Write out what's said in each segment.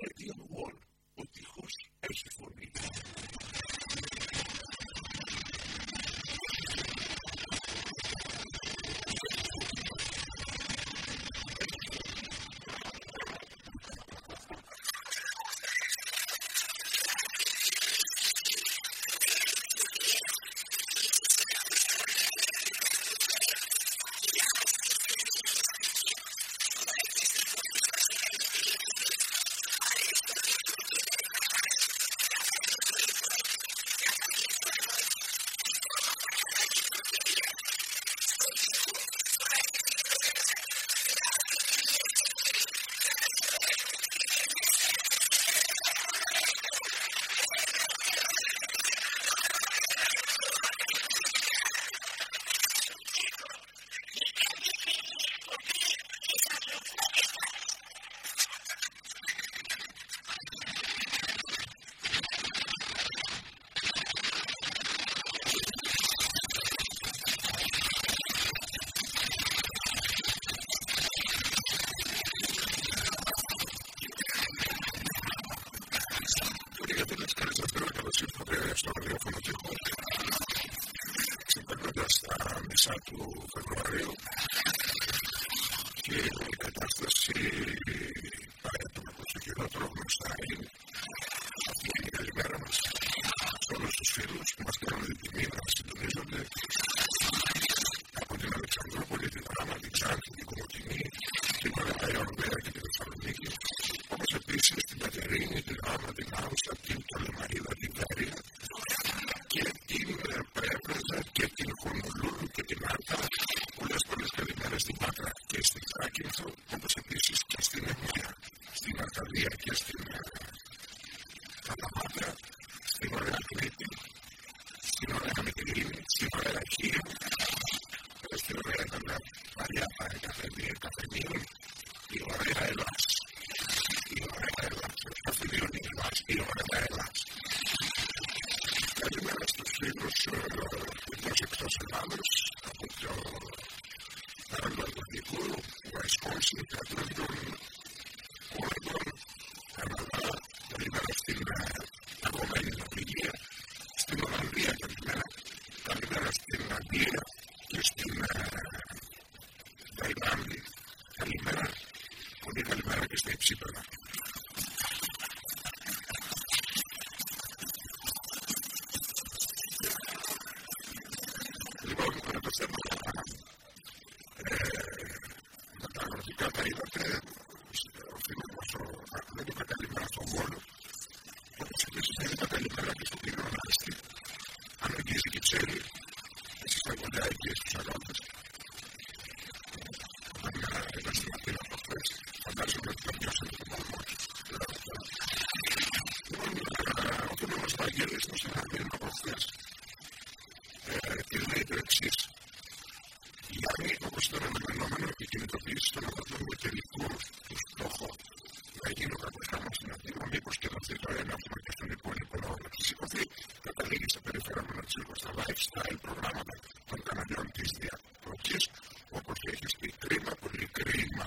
But if you. should Τσίρκο στα lifestyle προγράμματα των Καναδιών της Διακοπή, όπως έχεις πει, κρίμα, πολύ κρίμα.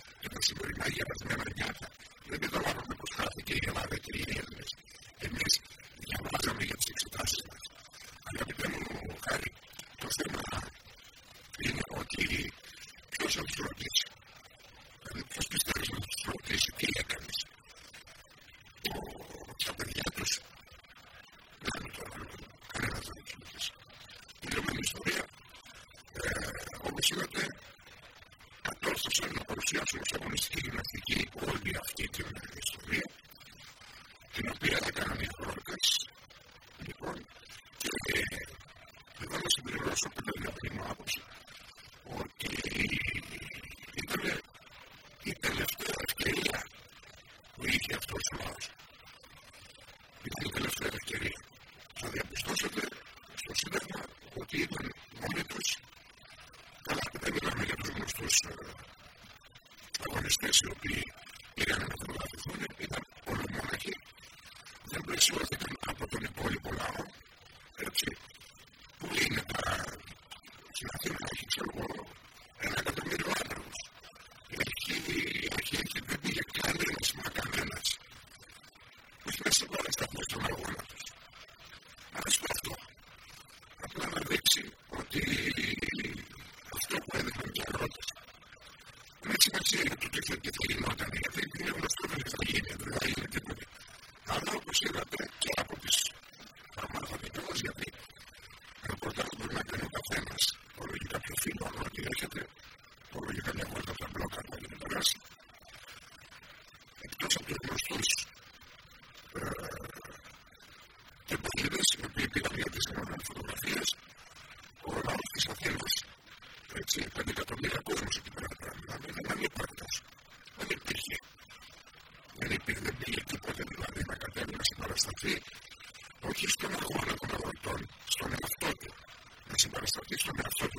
Δεν καταλάβαμε πώ χάθηκε η Ελλάδα και οι Έλληνε. Εμεί διαβάζαμε για τι if it Mr. one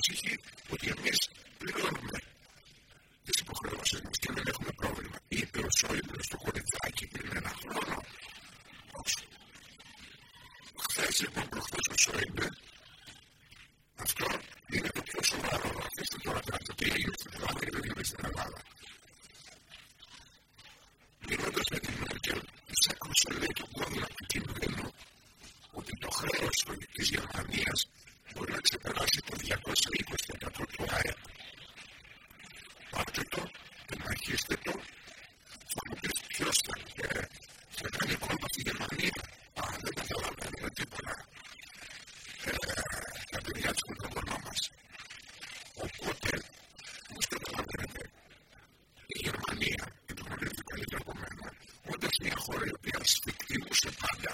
ησυχεί ότι εμείς πληρώνουμε τις υποχρεώσεις μας και δεν έχουμε πρόβλημα. Είπε ο Σόιμπλε στο κοριτσάκι πριν ένα χρόνο. Χθες λοιπόν προχθές ο μια χώρα η οποία σφιχτήμωσε πάντα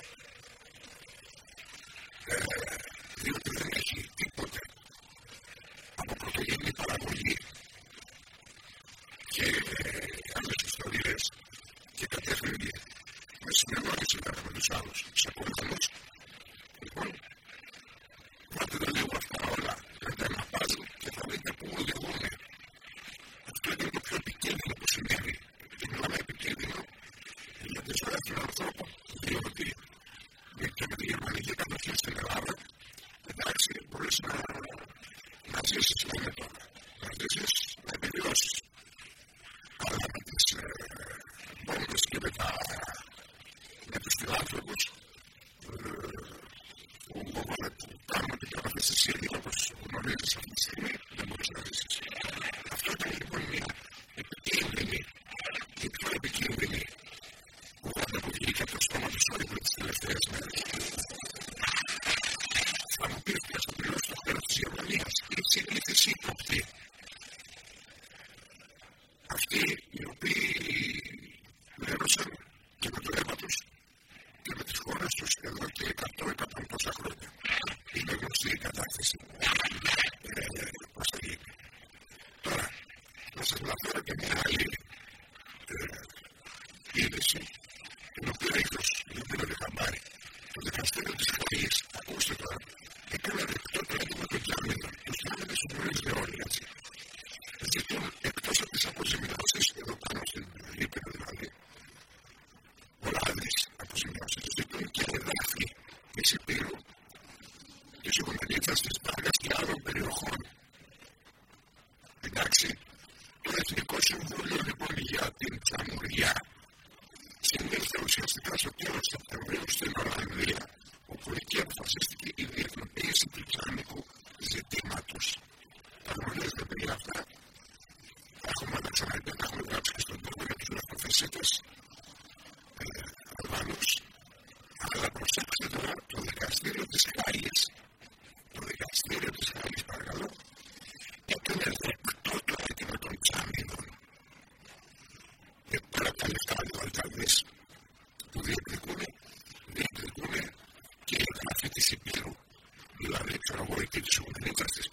picture. It's actually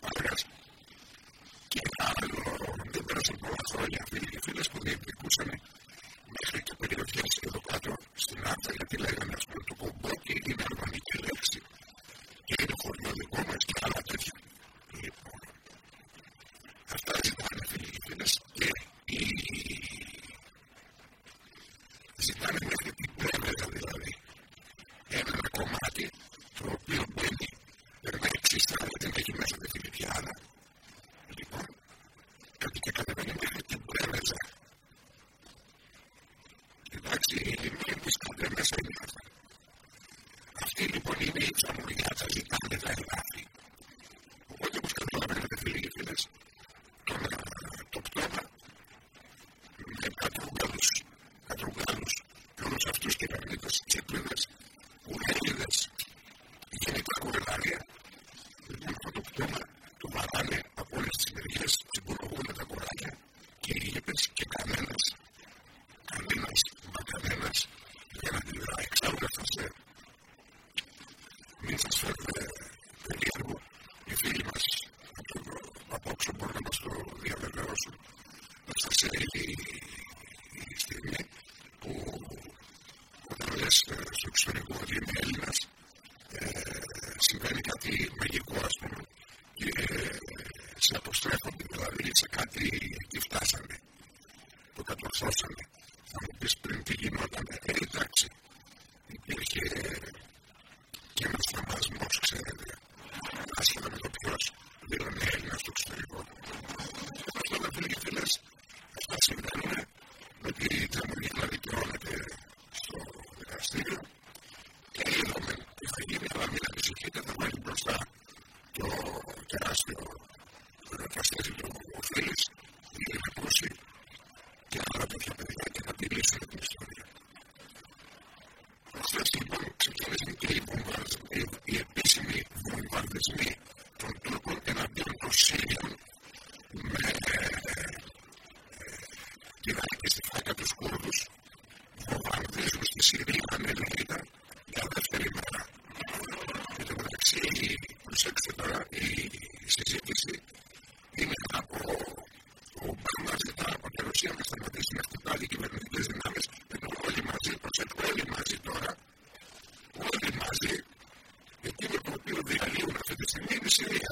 which I'm going to να χτυπάει educated en la industria, yo, que ask sido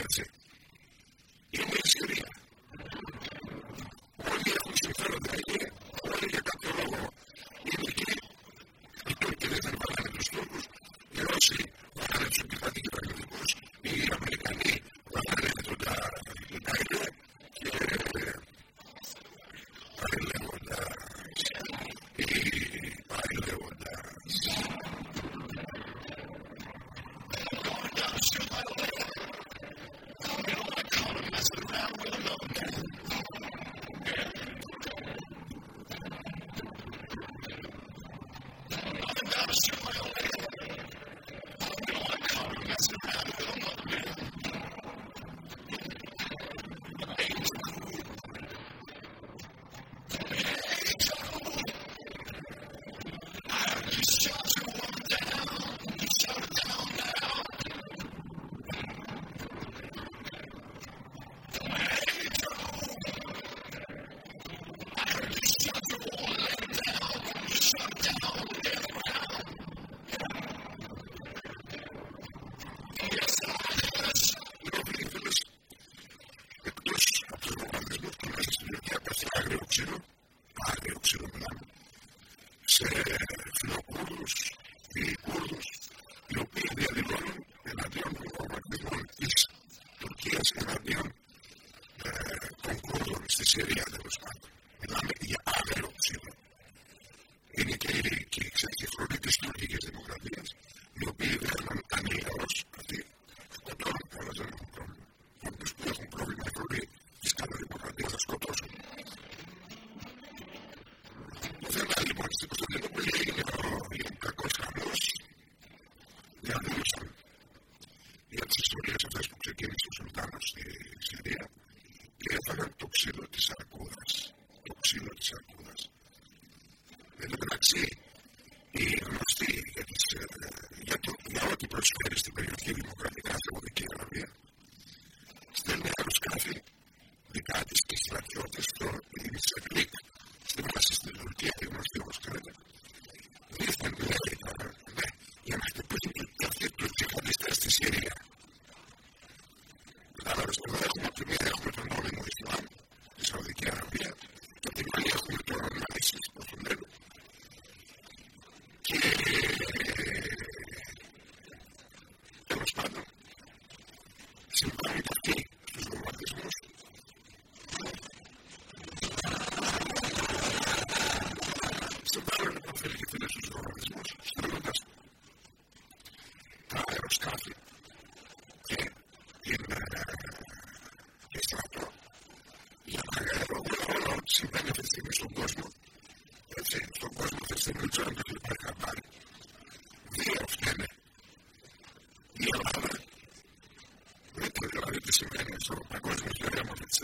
That's it.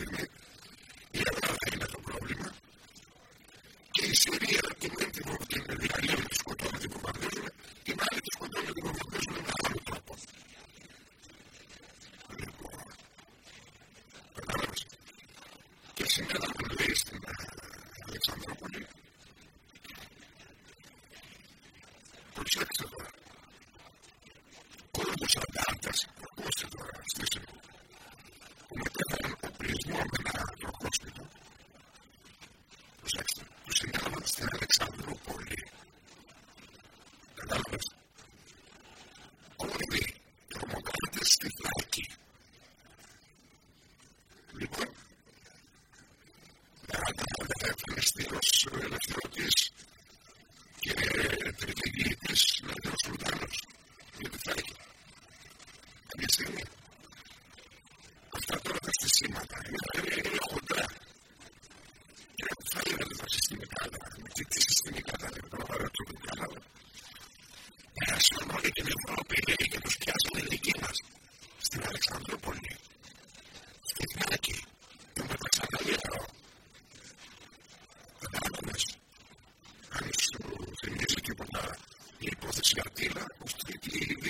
to make de los elegidos, Ορθοσιατήλα, ως τρίτη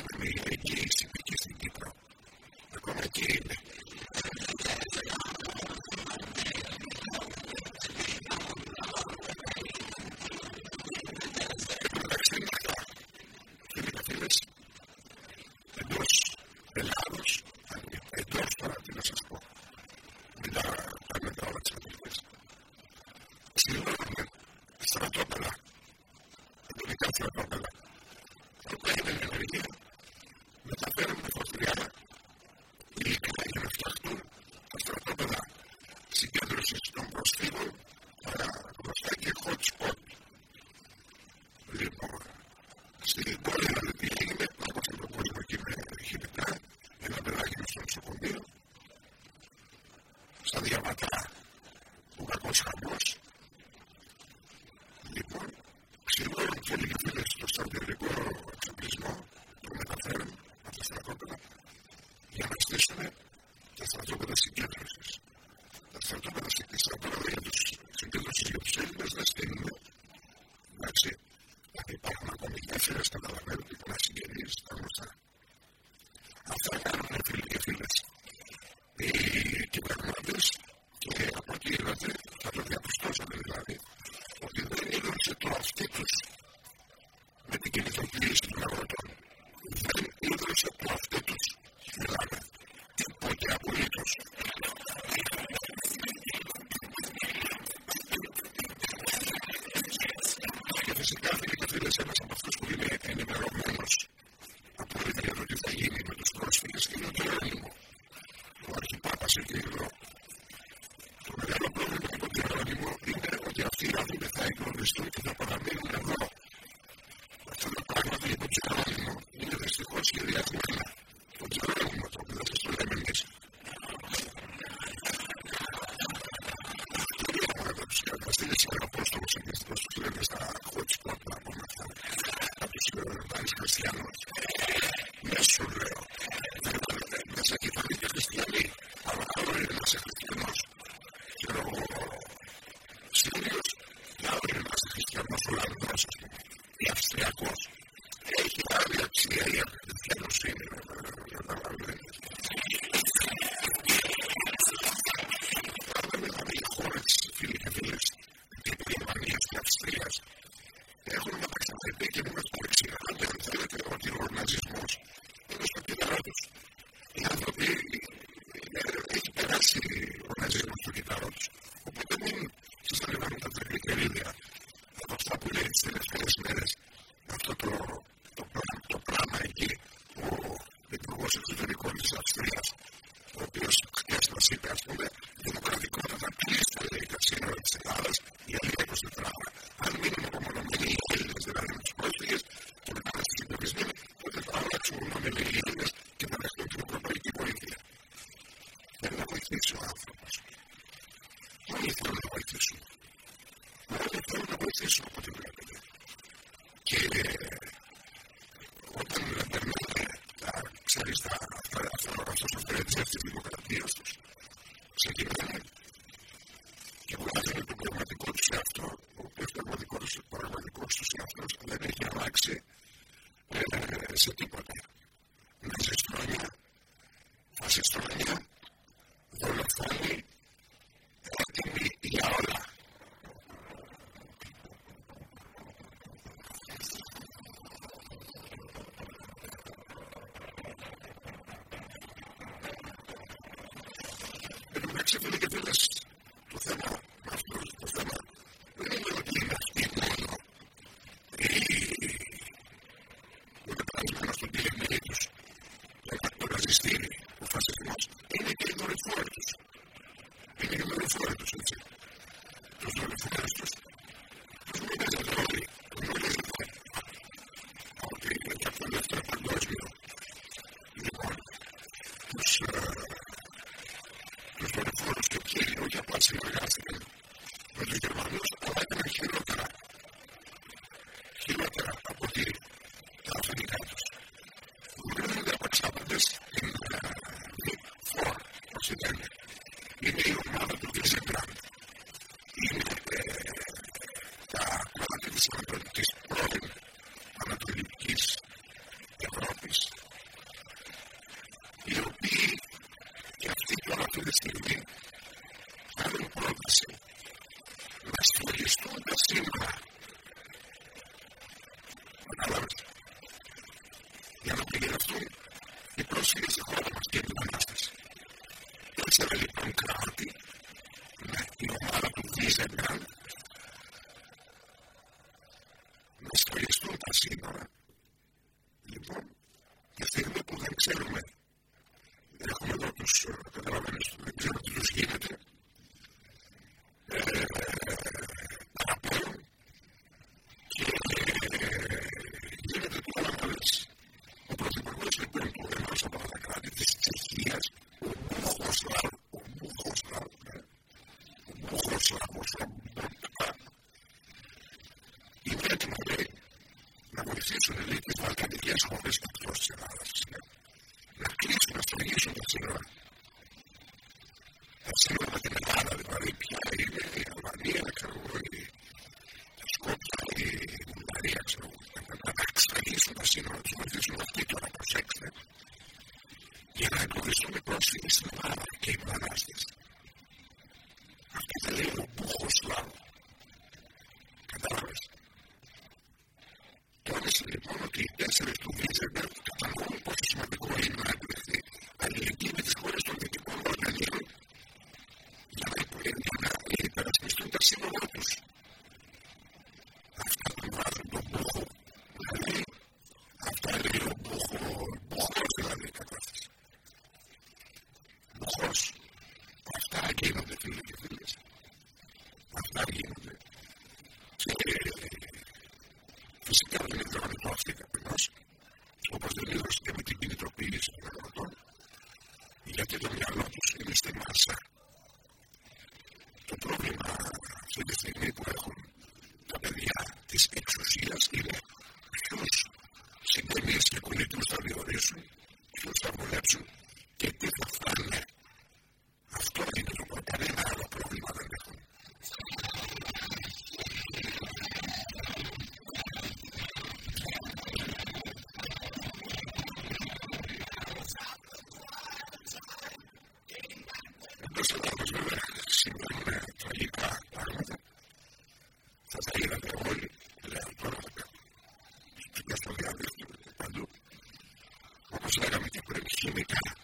βοηθήσει ο άνθρωπος. Όλοι θέλουν να βοηθήσουν. δεν θέλουν να βοηθήσουν από τη δουλειά. ασύμβαλλε, λοιπόν, δεν Έχουμε εδώ τους ε, καταλαβαίνεις, δεν ξέρω τι τους γίνεται. Ε, chimica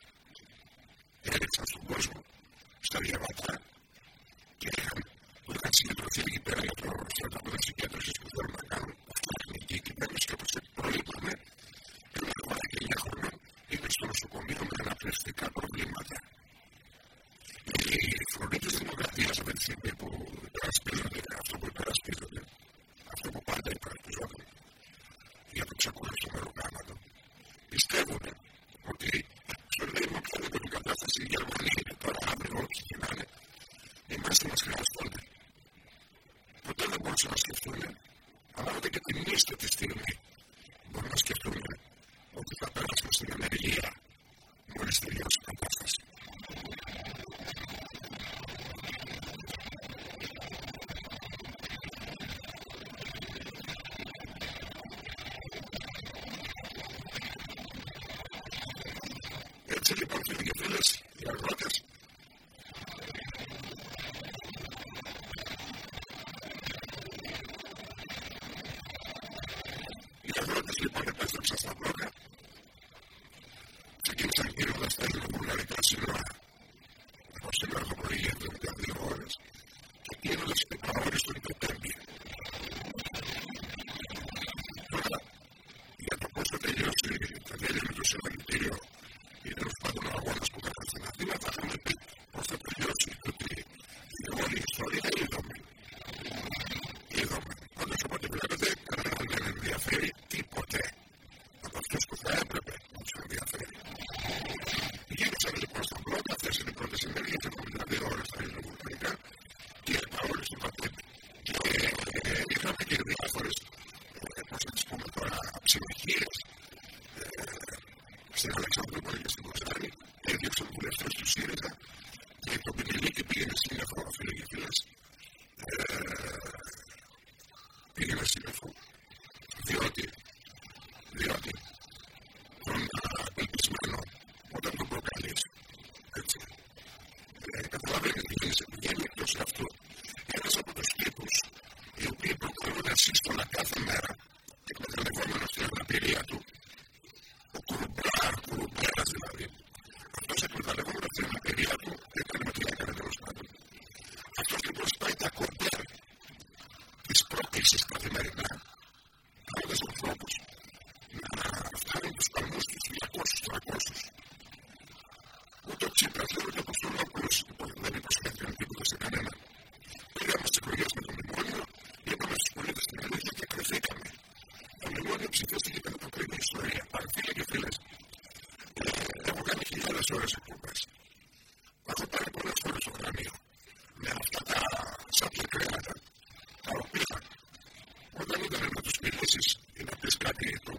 crisis que hace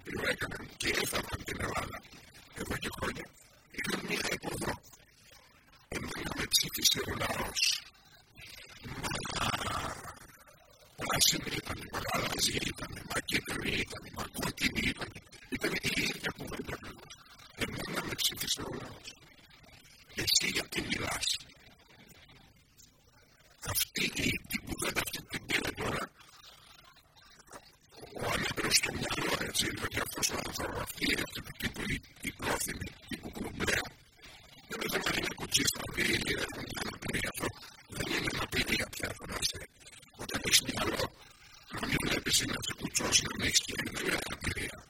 και εγώ έκανα την κύρια την αγοράζω. Ασχολείται με το περίοδο βουλευτέ μου λέει του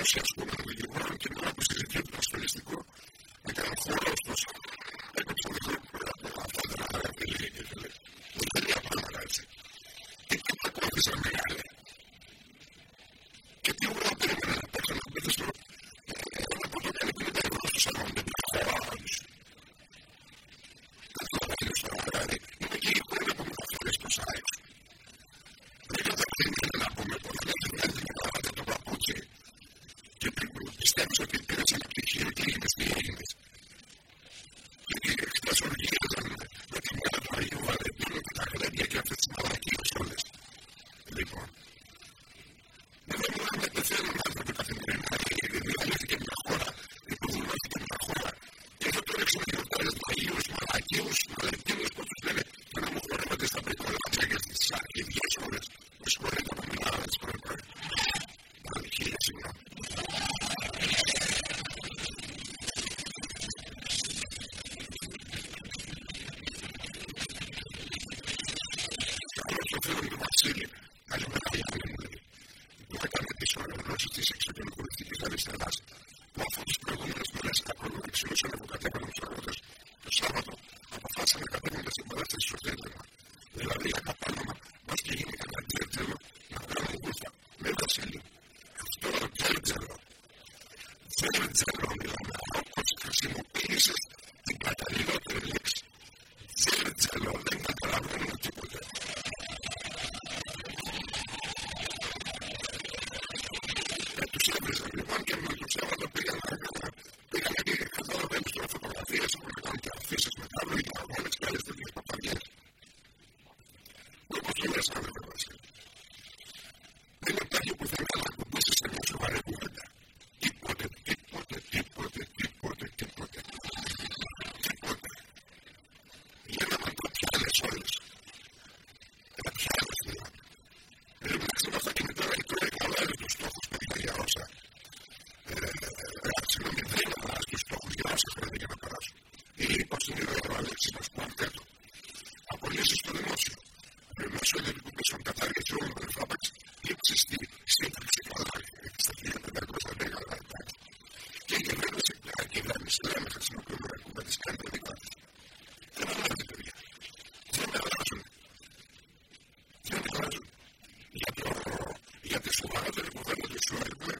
Gracias. Η Γερμανία αυτή τη στιγμή, όπω και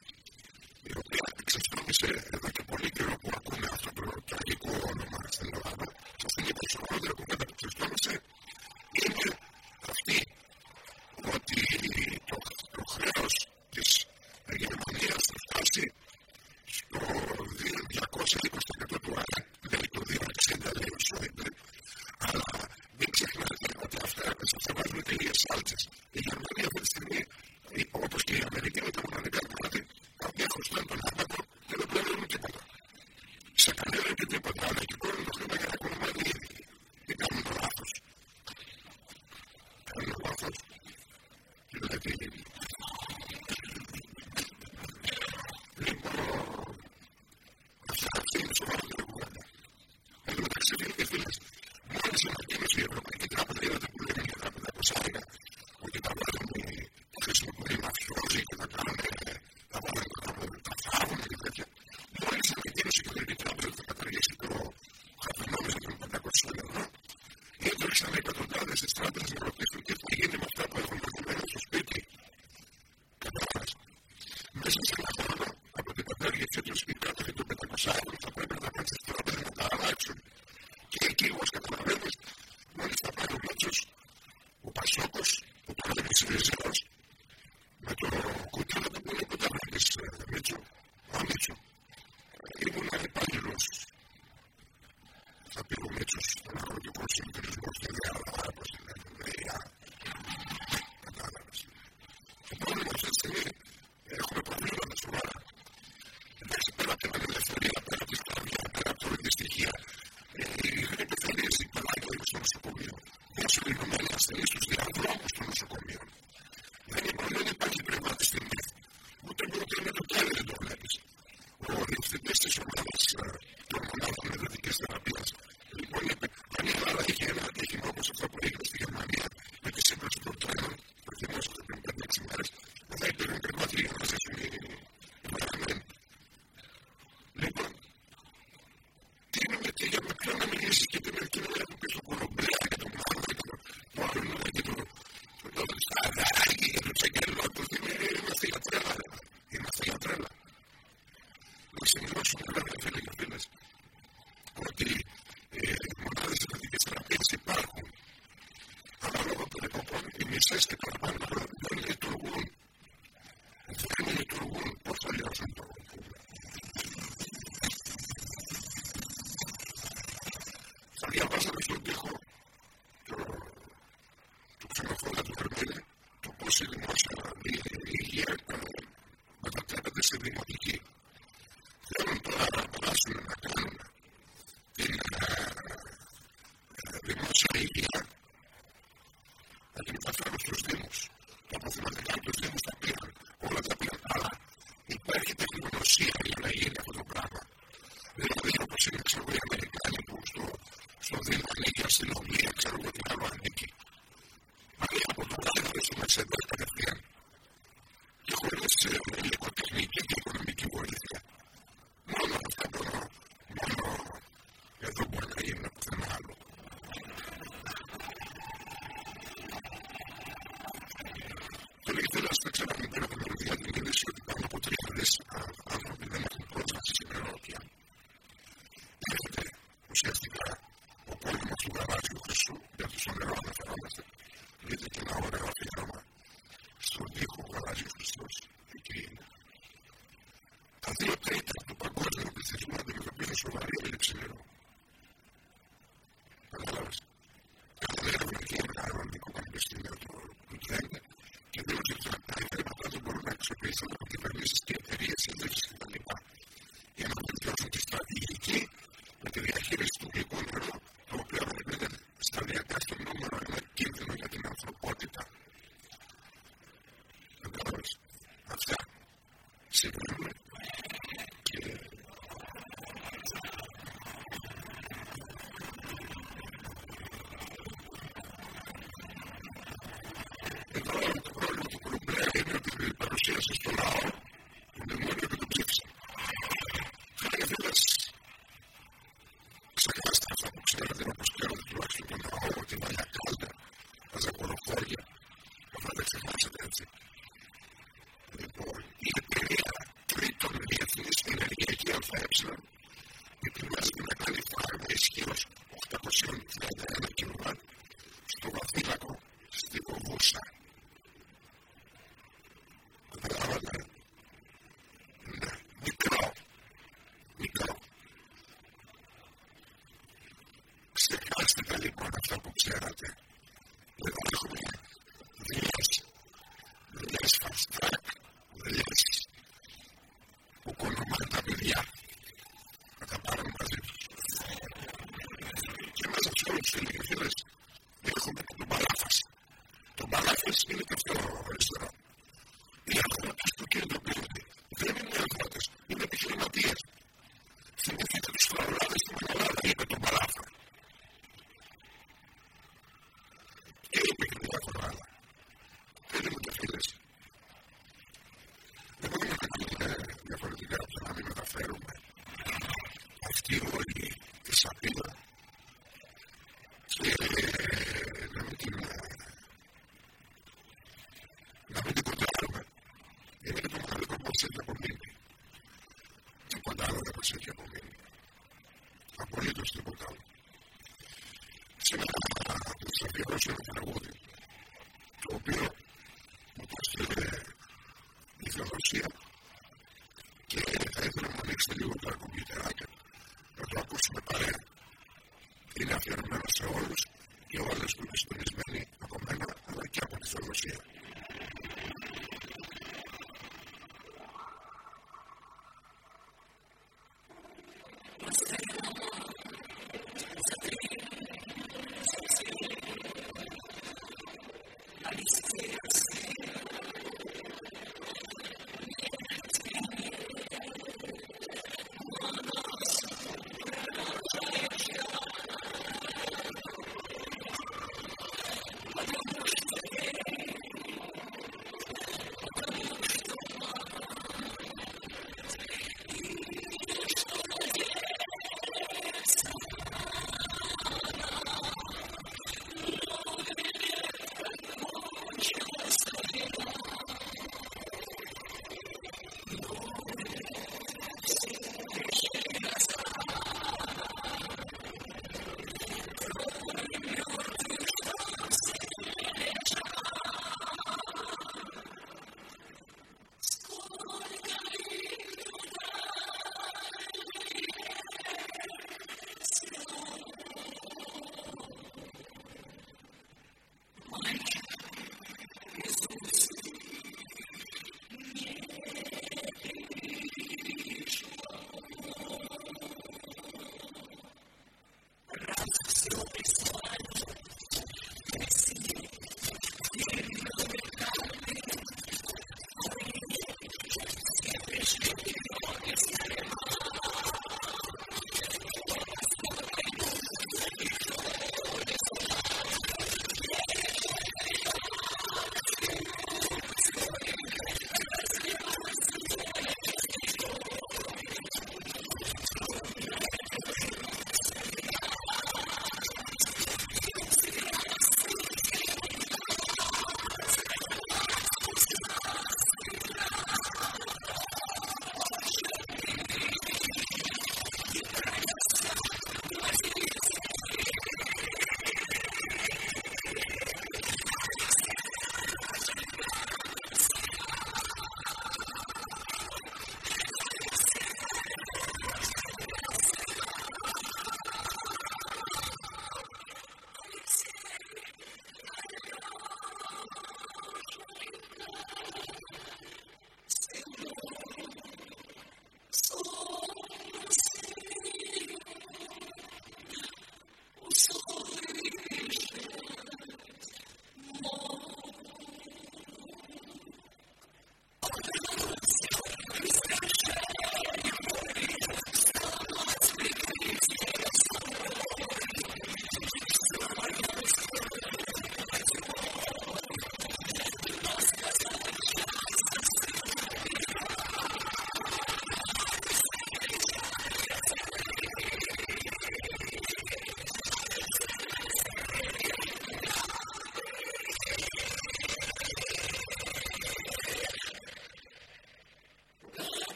σε you're going to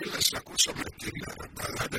que las acusaban de la,